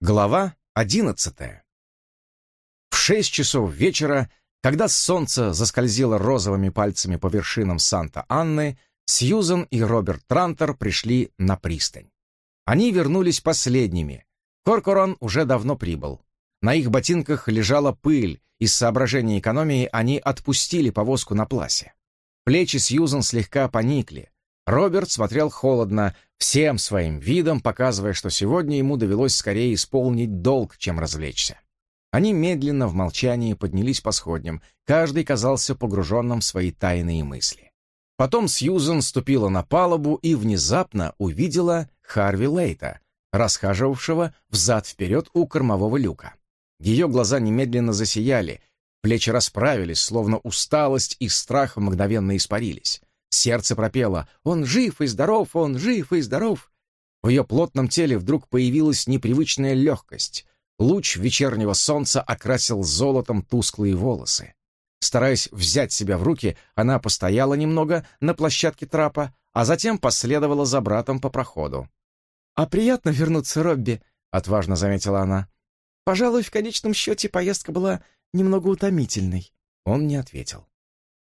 Глава одиннадцатая. В шесть часов вечера, когда солнце заскользило розовыми пальцами по вершинам Санта-Анны, Сьюзен и Роберт Трантер пришли на пристань. Они вернулись последними. Коркорон уже давно прибыл. На их ботинках лежала пыль, из соображений экономии они отпустили повозку на пласе. Плечи Сьюзен слегка поникли. Роберт смотрел холодно, всем своим видом показывая, что сегодня ему довелось скорее исполнить долг, чем развлечься. Они медленно в молчании поднялись по сходням, каждый казался погруженным в свои тайные мысли. Потом Сьюзен ступила на палубу и внезапно увидела Харви Лейта, расхаживавшего взад-вперед у кормового люка. Ее глаза немедленно засияли, плечи расправились, словно усталость и страх мгновенно испарились. Сердце пропело «Он жив и здоров, он жив и здоров!» В ее плотном теле вдруг появилась непривычная легкость. Луч вечернего солнца окрасил золотом тусклые волосы. Стараясь взять себя в руки, она постояла немного на площадке трапа, а затем последовала за братом по проходу. «А приятно вернуться, Робби», — отважно заметила она. «Пожалуй, в конечном счете поездка была немного утомительной». Он не ответил.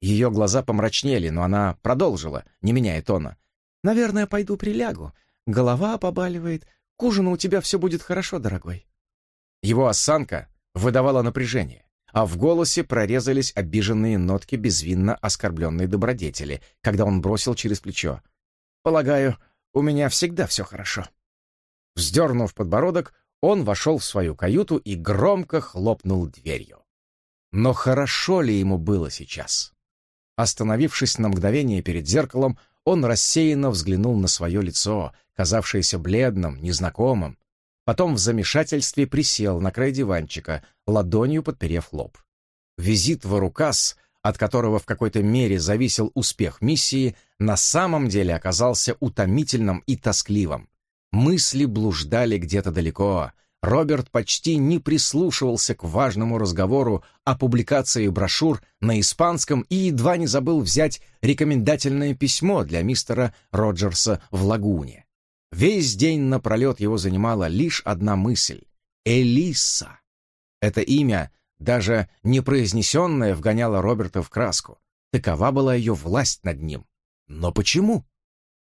Ее глаза помрачнели, но она продолжила, не меняя тона. «Наверное, пойду прилягу. Голова побаливает. К ужину у тебя все будет хорошо, дорогой». Его осанка выдавала напряжение, а в голосе прорезались обиженные нотки безвинно оскорбленной добродетели, когда он бросил через плечо. «Полагаю, у меня всегда все хорошо». Вздернув подбородок, он вошел в свою каюту и громко хлопнул дверью. Но хорошо ли ему было сейчас? Остановившись на мгновение перед зеркалом, он рассеянно взглянул на свое лицо, казавшееся бледным, незнакомым. Потом в замешательстве присел на край диванчика, ладонью подперев лоб. Визит в Арукас, от которого в какой-то мере зависел успех миссии, на самом деле оказался утомительным и тоскливым. Мысли блуждали где-то далеко — Роберт почти не прислушивался к важному разговору о публикации брошюр на испанском и едва не забыл взять рекомендательное письмо для мистера Роджерса в Лагуне. Весь день напролет его занимала лишь одна мысль — Элиса. Это имя, даже непроизнесенное, вгоняло Роберта в краску. Такова была ее власть над ним. Но почему?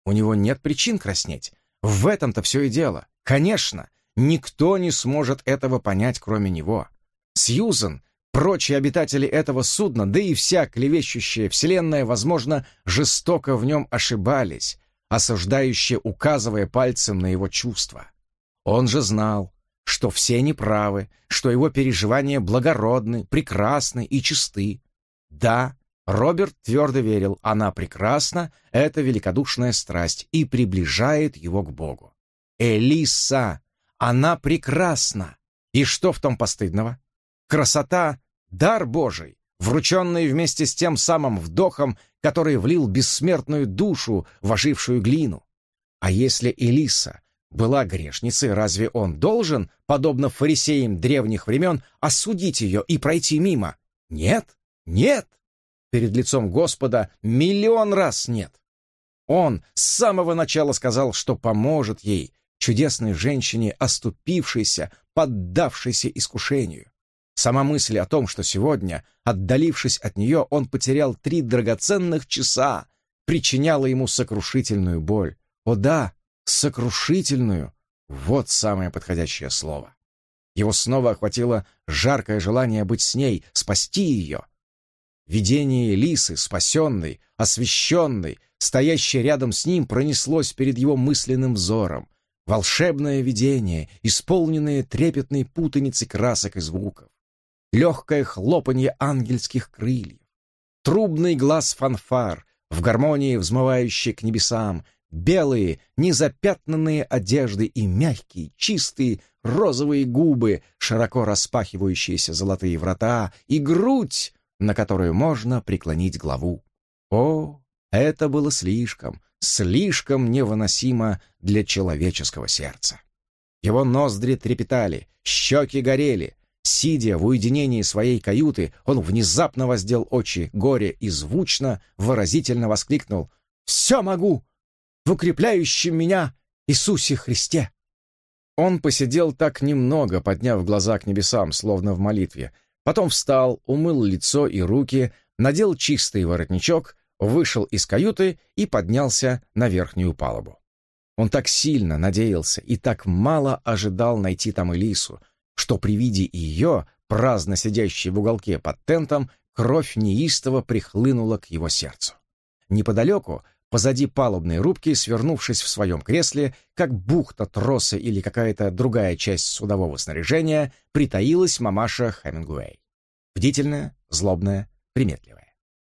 У него нет причин краснеть. В этом-то все и дело. Конечно, Никто не сможет этого понять, кроме него. Сьюзен, прочие обитатели этого судна, да и вся клевещущая вселенная, возможно, жестоко в нем ошибались, осуждающие указывая пальцем на его чувства. Он же знал, что все неправы, что его переживания благородны, прекрасны и чисты. Да, Роберт твердо верил, она прекрасна, это великодушная страсть и приближает его к Богу. Элиса, она прекрасна. И что в том постыдного? Красота — дар Божий, врученный вместе с тем самым вдохом, который влил бессмертную душу в ожившую глину. А если Элиса была грешницей, разве он должен, подобно фарисеям древних времен, осудить ее и пройти мимо? Нет, нет. Перед лицом Господа миллион раз нет. Он с самого начала сказал, что поможет ей, чудесной женщине, оступившейся, поддавшейся искушению. Сама мысль о том, что сегодня, отдалившись от нее, он потерял три драгоценных часа, причиняла ему сокрушительную боль. О да, сокрушительную! Вот самое подходящее слово. Его снова охватило жаркое желание быть с ней, спасти ее. Видение Лисы, спасенной, освященной, стоящей рядом с ним, пронеслось перед его мысленным взором. Волшебное видение, исполненное трепетной путаницей красок и звуков. Легкое хлопанье ангельских крыльев. Трубный глаз фанфар, в гармонии взмывающий к небесам, белые, незапятнанные одежды и мягкие, чистые, розовые губы, широко распахивающиеся золотые врата и грудь, на которую можно преклонить главу. О, это было слишком, слишком невыносимо для человеческого сердца. Его ноздри трепетали, щеки горели. Сидя в уединении своей каюты, он внезапно воздел очи горе и звучно, выразительно воскликнул «Все могу! В укрепляющем меня Иисусе Христе!» Он посидел так немного, подняв глаза к небесам, словно в молитве. Потом встал, умыл лицо и руки, надел чистый воротничок, вышел из каюты и поднялся на верхнюю палубу. Он так сильно надеялся и так мало ожидал найти там Элису, что при виде ее, праздно сидящей в уголке под тентом, кровь неистово прихлынула к его сердцу. Неподалеку, позади палубной рубки, свернувшись в своем кресле, как бухта троса или какая-то другая часть судового снаряжения, притаилась мамаша Хемингуэй. Бдительная, злобная, приметливая.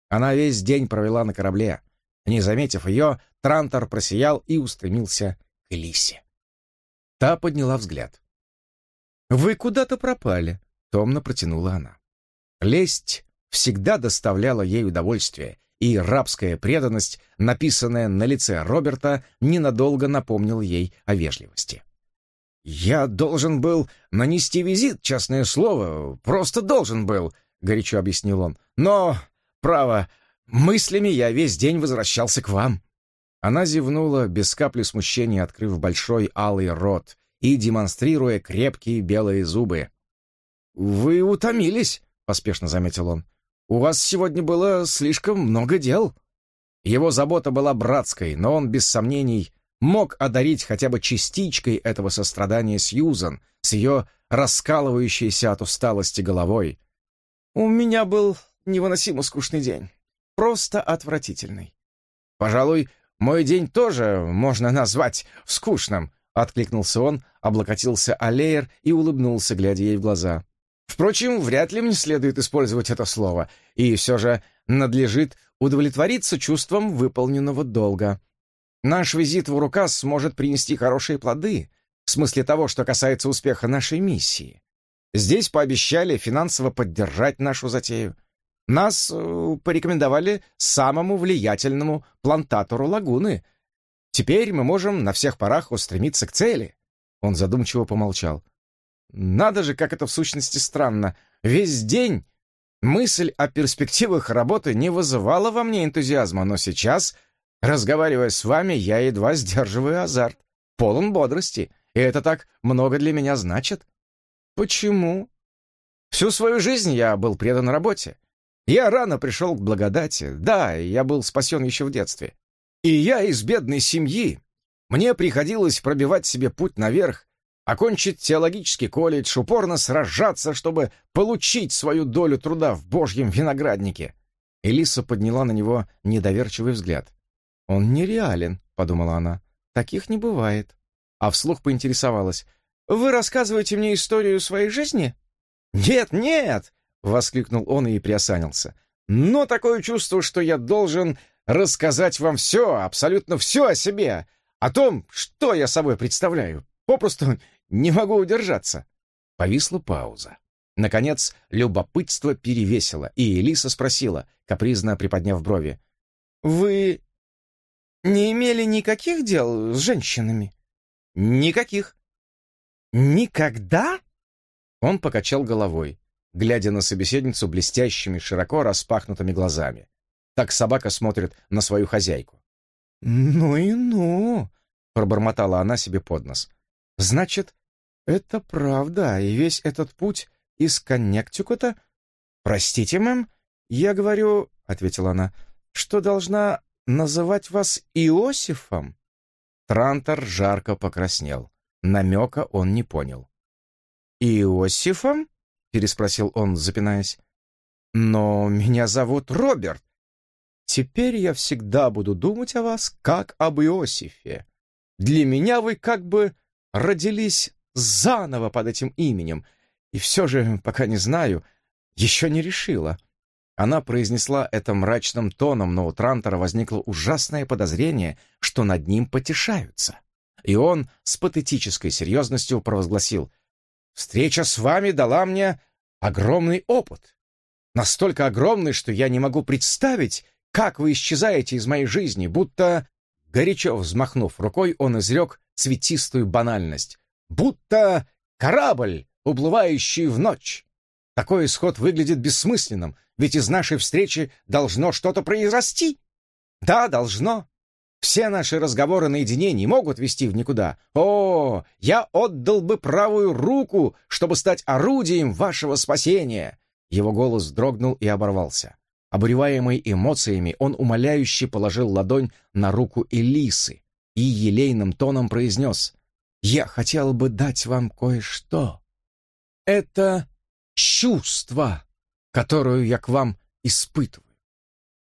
Она весь день провела на корабле. Не заметив ее, Трантор просиял и устремился к Элисе. Та подняла взгляд. «Вы куда-то пропали», — томно протянула она. Лесть всегда доставляла ей удовольствие, и рабская преданность, написанная на лице Роберта, ненадолго напомнила ей о вежливости. «Я должен был нанести визит, честное слово, просто должен был», — горячо объяснил он. «Но, право, мыслями я весь день возвращался к вам». Она зевнула, без капли смущения открыв большой алый рот и демонстрируя крепкие белые зубы. «Вы утомились», — поспешно заметил он. «У вас сегодня было слишком много дел». Его забота была братской, но он, без сомнений, мог одарить хотя бы частичкой этого сострадания Сьюзан с ее раскалывающейся от усталости головой. «У меня был невыносимо скучный день. Просто отвратительный. Пожалуй, мой день тоже можно назвать скучным», — откликнулся он, облокотился о леер и улыбнулся, глядя ей в глаза. Впрочем, вряд ли мне следует использовать это слово, и все же надлежит удовлетвориться чувством выполненного долга. Наш визит в Урукас сможет принести хорошие плоды, в смысле того, что касается успеха нашей миссии. Здесь пообещали финансово поддержать нашу затею. Нас э, порекомендовали самому влиятельному плантатору лагуны. Теперь мы можем на всех парах устремиться к цели. Он задумчиво помолчал. Надо же, как это в сущности странно. Весь день мысль о перспективах работы не вызывала во мне энтузиазма, но сейчас, разговаривая с вами, я едва сдерживаю азарт, полон бодрости, и это так много для меня значит. Почему? Всю свою жизнь я был предан работе. Я рано пришел к благодати. Да, я был спасен еще в детстве. И я из бедной семьи. Мне приходилось пробивать себе путь наверх, окончить теологический колледж, упорно сражаться, чтобы получить свою долю труда в божьем винограднике. Элиса подняла на него недоверчивый взгляд. «Он нереален», — подумала она. «Таких не бывает». А вслух поинтересовалась. «Вы рассказываете мне историю своей жизни?» «Нет, нет!» — воскликнул он и приосанился. «Но такое чувство, что я должен рассказать вам все, абсолютно все о себе, о том, что я собой представляю. Попросту не могу удержаться». Повисла пауза. Наконец, любопытство перевесило, и Элиса спросила, капризно приподняв брови. «Вы не имели никаких дел с женщинами?» «Никаких». «Никогда?» Он покачал головой, глядя на собеседницу блестящими, широко распахнутыми глазами. Так собака смотрит на свою хозяйку. «Ну и ну!» — пробормотала она себе под нос. Значит, это правда, и весь этот путь из Коннектикута... Простите, мэм, я говорю, — ответила она, — что должна называть вас Иосифом. Трантор жарко покраснел. Намека он не понял. «Иосифом?» — переспросил он, запинаясь. «Но меня зовут Роберт. Теперь я всегда буду думать о вас, как об Иосифе. Для меня вы как бы родились заново под этим именем, и все же, пока не знаю, еще не решила. Она произнесла это мрачным тоном, но у Трантора возникло ужасное подозрение, что над ним потешаются. И он с патетической серьезностью провозгласил «Встреча с вами дала мне огромный опыт. Настолько огромный, что я не могу представить, как вы исчезаете из моей жизни, будто...» Горячо взмахнув рукой, он изрек цветистую банальность. Будто корабль, уплывающий в ночь. Такой исход выглядит бессмысленным, ведь из нашей встречи должно что-то произрасти. Да, должно. Все наши разговоры наедине не могут вести в никуда. О, я отдал бы правую руку, чтобы стать орудием вашего спасения!» Его голос дрогнул и оборвался. Обуреваемый эмоциями, он умоляюще положил ладонь на руку Элисы и елейным тоном произнес «Я хотел бы дать вам кое-что. Это чувство, которое я к вам испытываю.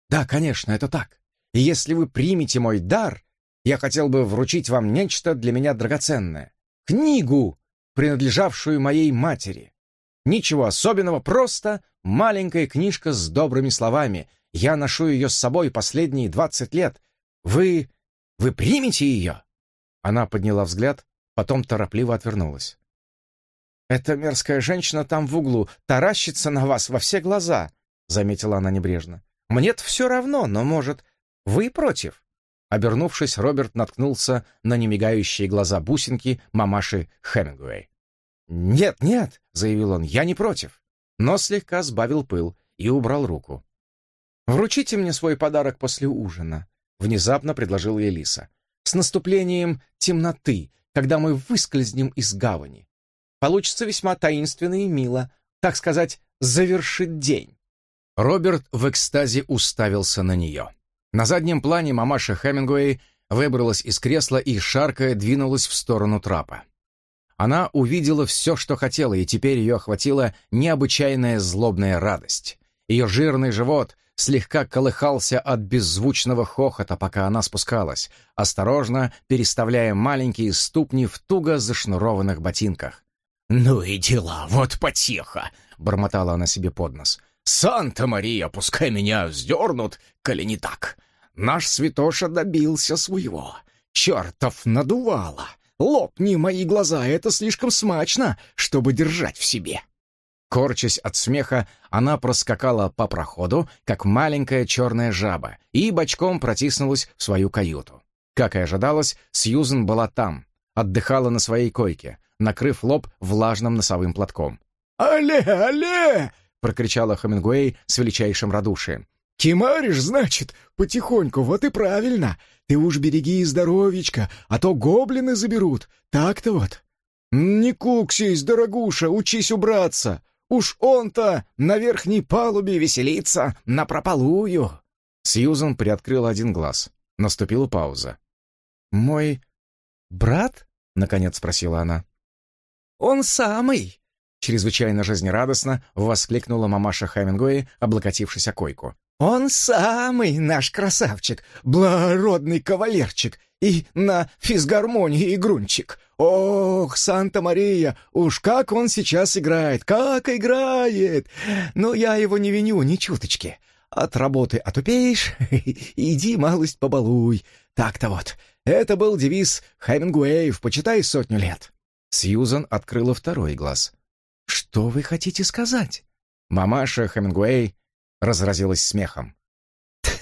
Да, конечно, это так. И если вы примете мой дар, я хотел бы вручить вам нечто для меня драгоценное. Книгу, принадлежавшую моей матери. Ничего особенного, просто маленькая книжка с добрыми словами. Я ношу ее с собой последние двадцать лет. Вы... вы примете ее?» Она подняла взгляд, потом торопливо отвернулась. «Эта мерзкая женщина там в углу таращится на вас во все глаза», — заметила она небрежно. «Мне-то все равно, но, может, вы против?» Обернувшись, Роберт наткнулся на немигающие глаза бусинки мамаши Хемингуэй. «Нет, нет», — заявил он, — «я не против», но слегка сбавил пыл и убрал руку. «Вручите мне свой подарок после ужина», — внезапно предложила Элиса. «С наступлением темноты, когда мы выскользнем из гавани. Получится весьма таинственно и мило, так сказать, завершить день». Роберт в экстазе уставился на нее. На заднем плане мамаша Хемингуэй выбралась из кресла и, шаркая, двинулась в сторону трапа. Она увидела все, что хотела, и теперь ее охватила необычайная злобная радость. Ее жирный живот слегка колыхался от беззвучного хохота, пока она спускалась, осторожно переставляя маленькие ступни в туго зашнурованных ботинках. «Ну и дела, вот потеха!» — бормотала она себе под нос. Санта-Мария, пускай меня вздернут, коли не так. Наш святоша добился своего. Чертов надувало. Лопни мои глаза, это слишком смачно, чтобы держать в себе. Корчась от смеха, она проскакала по проходу, как маленькая черная жаба, и бочком протиснулась в свою каюту. Как и ожидалось, Сьюзен была там, отдыхала на своей койке, накрыв лоб влажным носовым платком. «Але, але!» — прокричала Хемингуэй с величайшим радушием. «Кимаришь, значит, потихоньку, вот и правильно. Ты уж береги здоровечко, а то гоблины заберут. Так-то вот. Не куксись, дорогуша, учись убраться. Уж он-то на верхней палубе веселится напропалую». Сьюзан приоткрыл один глаз. Наступила пауза. «Мой брат?» — наконец спросила она. «Он самый!» Чрезвычайно жизнерадостно воскликнула мамаша Хемингуэй, облокотившись о койку. «Он самый наш красавчик, благородный кавалерчик и на физгармонии игрунчик. Ох, Санта-Мария, уж как он сейчас играет, как играет! Но я его не виню ни чуточки. От работы отупеешь, иди малость побалуй. Так-то вот, это был девиз Хемингуэев, почитай сотню лет». Сьюзан открыла второй глаз. «Что вы хотите сказать?» Мамаша Хемингуэй разразилась смехом.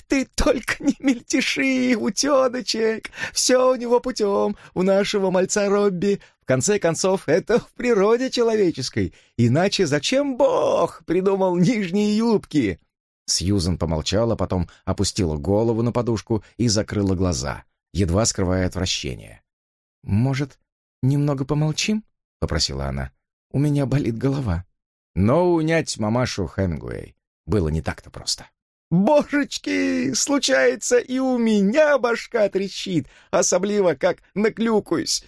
«Ты только не мельтеши, утеночек! Все у него путем, у нашего мальца Робби. В конце концов, это в природе человеческой. Иначе зачем Бог придумал нижние юбки?» Сьюзен помолчала, потом опустила голову на подушку и закрыла глаза, едва скрывая отвращение. «Может, немного помолчим?» — попросила она. У меня болит голова». Но унять мамашу Хемингуэй было не так-то просто. «Божечки, случается, и у меня башка трещит, особливо как наклюкаюсь.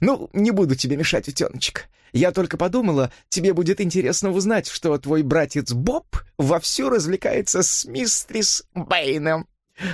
Ну, не буду тебе мешать, утеночек. Я только подумала, тебе будет интересно узнать, что твой братец Боб вовсю развлекается с мистрис Бэйном.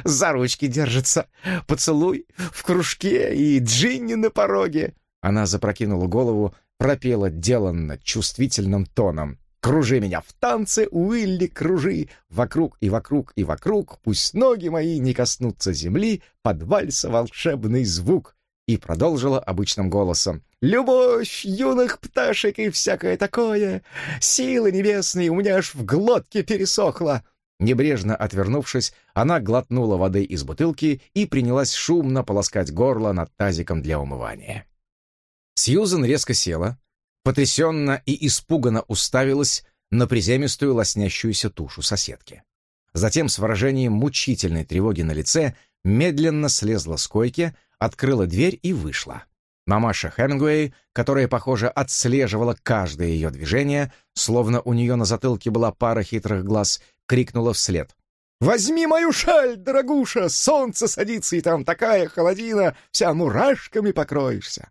За ручки держится. Поцелуй в кружке и Джинни на пороге». Она запрокинула голову, пропела деланно чувствительным тоном. «Кружи меня в танце, Уилли, кружи! Вокруг и вокруг и вокруг, пусть ноги мои не коснутся земли, под вальса волшебный звук!» И продолжила обычным голосом. «Любовь юных пташек и всякое такое! Силы небесные у меня аж в глотке пересохла!» Небрежно отвернувшись, она глотнула воды из бутылки и принялась шумно полоскать горло над тазиком для умывания. Сьюзен резко села, потрясенно и испуганно уставилась на приземистую лоснящуюся тушу соседки. Затем с выражением мучительной тревоги на лице медленно слезла с койки, открыла дверь и вышла. Мамаша Хемингуэй, которая, похоже, отслеживала каждое ее движение, словно у нее на затылке была пара хитрых глаз, крикнула вслед. «Возьми мою шаль, дорогуша! Солнце садится, и там такая холодина, вся мурашками покроешься!»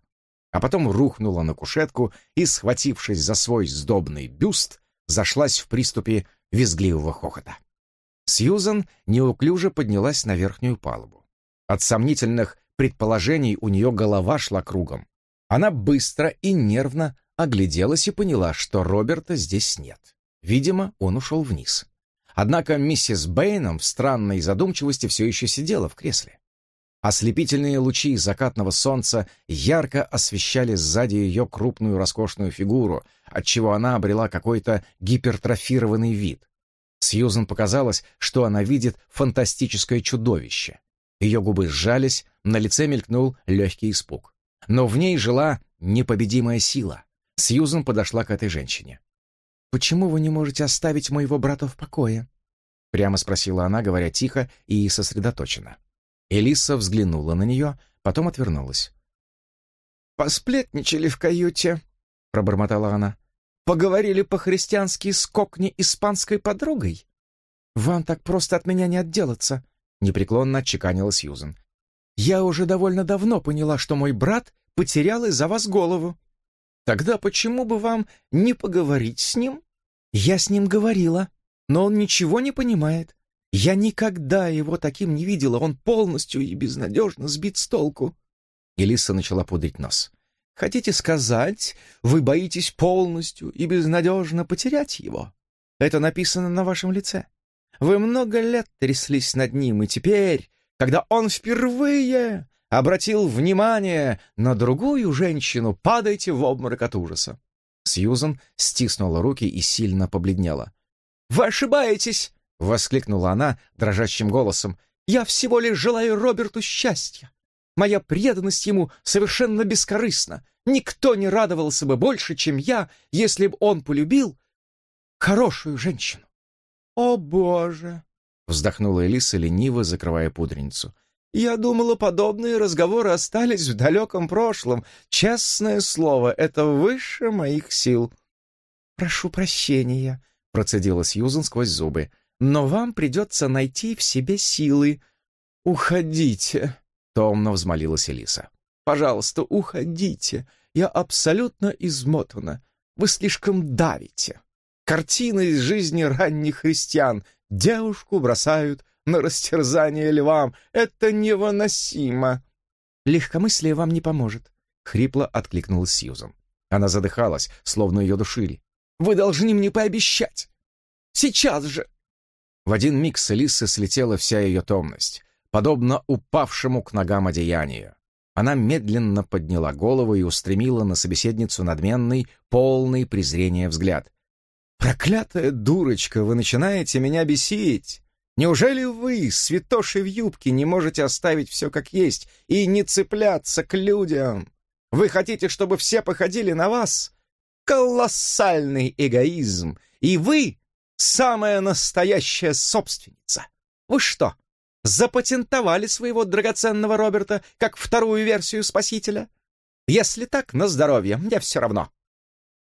А потом рухнула на кушетку и, схватившись за свой сдобный бюст, зашлась в приступе визгливого хохота. Сьюзан неуклюже поднялась на верхнюю палубу. От сомнительных предположений у нее голова шла кругом. Она быстро и нервно огляделась и поняла, что Роберта здесь нет. Видимо, он ушел вниз. Однако миссис Бэйном в странной задумчивости все еще сидела в кресле. Ослепительные лучи закатного солнца ярко освещали сзади ее крупную роскошную фигуру, отчего она обрела какой-то гипертрофированный вид. Сьюзен показалось, что она видит фантастическое чудовище. Ее губы сжались, на лице мелькнул легкий испуг. Но в ней жила непобедимая сила. Сьюзен подошла к этой женщине. «Почему вы не можете оставить моего брата в покое?» Прямо спросила она, говоря тихо и сосредоточенно. Элиса взглянула на нее, потом отвернулась. «Посплетничали в каюте», — пробормотала она. Поговорили по-христиански с кокни испанской подругой? Вам так просто от меня не отделаться, непреклонно отчеканила Сьюзен. Я уже довольно давно поняла, что мой брат потерял из-за вас голову. Тогда почему бы вам не поговорить с ним? Я с ним говорила, но он ничего не понимает. Я никогда его таким не видела, он полностью и безнадежно сбит с толку. Элиса начала пудрить нос. Хотите сказать, вы боитесь полностью и безнадежно потерять его? Это написано на вашем лице. Вы много лет тряслись над ним, и теперь, когда он впервые обратил внимание на другую женщину, падаете в обморок от ужаса. Сьюзан стиснула руки и сильно побледнела. «Вы ошибаетесь!» — воскликнула она дрожащим голосом. «Я всего лишь желаю Роберту счастья. Моя преданность ему совершенно бескорыстна. Никто не радовался бы больше, чем я, если бы он полюбил хорошую женщину. «О, Боже!» — вздохнула Элиса, лениво закрывая пудреницу. «Я думала, подобные разговоры остались в далеком прошлом. Честное слово, это выше моих сил». «Прошу прощения», — процедила Сьюзен сквозь зубы, «но вам придется найти в себе силы». «Уходите», томно взмолилась Элиса. «Пожалуйста, уходите. Я абсолютно измотана. Вы слишком давите. Картина из жизни ранних христиан. Девушку бросают на растерзание львам. Это невыносимо». «Легкомыслие вам не поможет», — хрипло откликнулась Сьюзан. Она задыхалась, словно ее душили. «Вы должны мне пообещать! Сейчас же!» В один миг с Элисы слетела вся ее томность подобно упавшему к ногам одеянию. Она медленно подняла голову и устремила на собеседницу надменный, полный презрения взгляд. «Проклятая дурочка, вы начинаете меня бесить! Неужели вы, святоши в юбке, не можете оставить все как есть и не цепляться к людям? Вы хотите, чтобы все походили на вас? Колоссальный эгоизм! И вы — самая настоящая собственница! Вы что, запатентовали своего драгоценного Роберта как вторую версию Спасителя? Если так, на здоровье, мне все равно.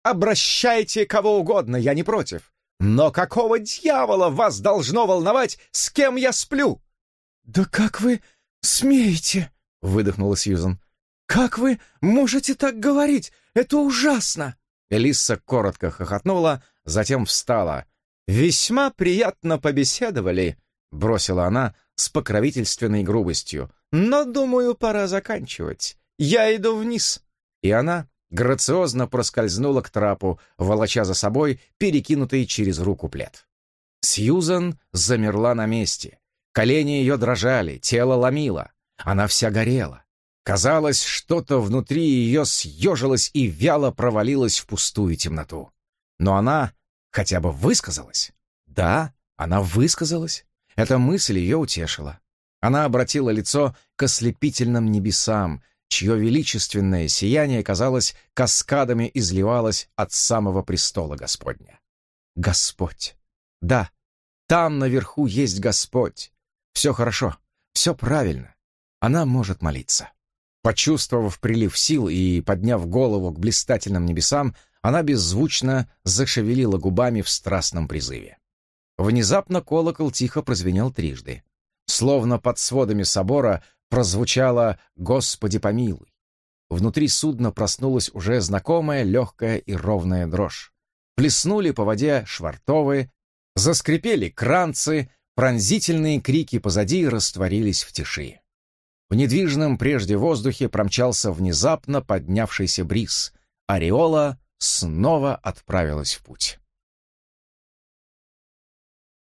Обращайте кого угодно, я не против. Но какого дьявола вас должно волновать, с кем я сплю? Да как вы смеете? выдохнула Сьюзан. Как вы можете так говорить? Это ужасно. Элисса коротко хохотнула, затем встала. Весьма приятно побеседовали, бросила она, с покровительственной грубостью. «Но, думаю, пора заканчивать. Я иду вниз». И она грациозно проскользнула к трапу, волоча за собой перекинутый через руку плед. Сьюзан замерла на месте. Колени ее дрожали, тело ломило. Она вся горела. Казалось, что-то внутри ее съежилось и вяло провалилось в пустую темноту. Но она хотя бы высказалась. Да, она высказалась. Эта мысль ее утешила. Она обратила лицо к ослепительным небесам, чье величественное сияние, казалось, каскадами изливалось от самого престола Господня. Господь! Да, там наверху есть Господь. Все хорошо. Все правильно. Она может молиться. Почувствовав прилив сил и подняв голову к блистательным небесам, она беззвучно зашевелила губами в страстном призыве. Внезапно колокол тихо прозвенел трижды. Словно под сводами собора прозвучало «Господи помилуй». Внутри судна проснулась уже знакомая легкая и ровная дрожь. Плеснули по воде швартовые, заскрипели кранцы, пронзительные крики позади растворились в тиши. В недвижном прежде воздухе промчался внезапно поднявшийся бриз. Ореола снова отправилась в путь.